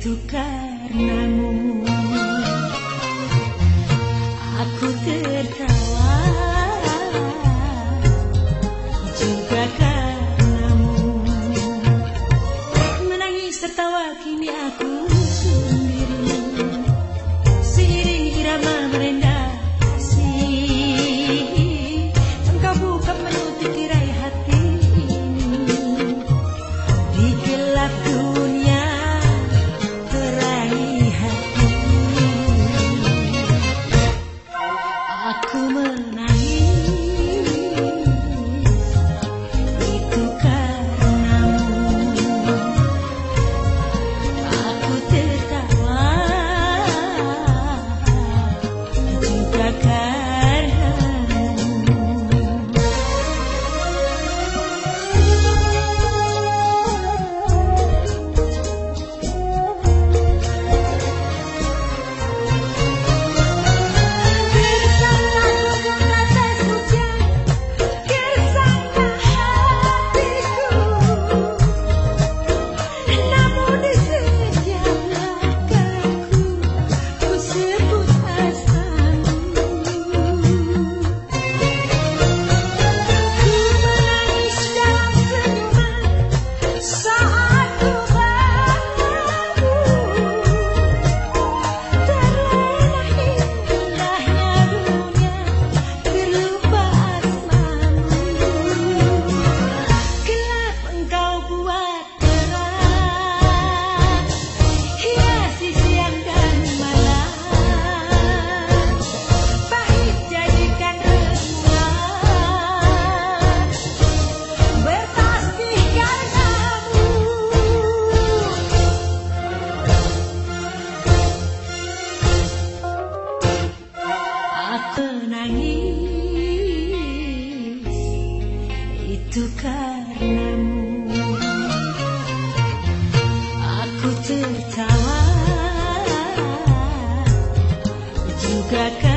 itu karenamu Aku tertawa juga karenamu Menangis tertawa kini aku itu karenamu Aku tertawa. Juga karena